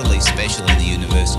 utterly special in the universe.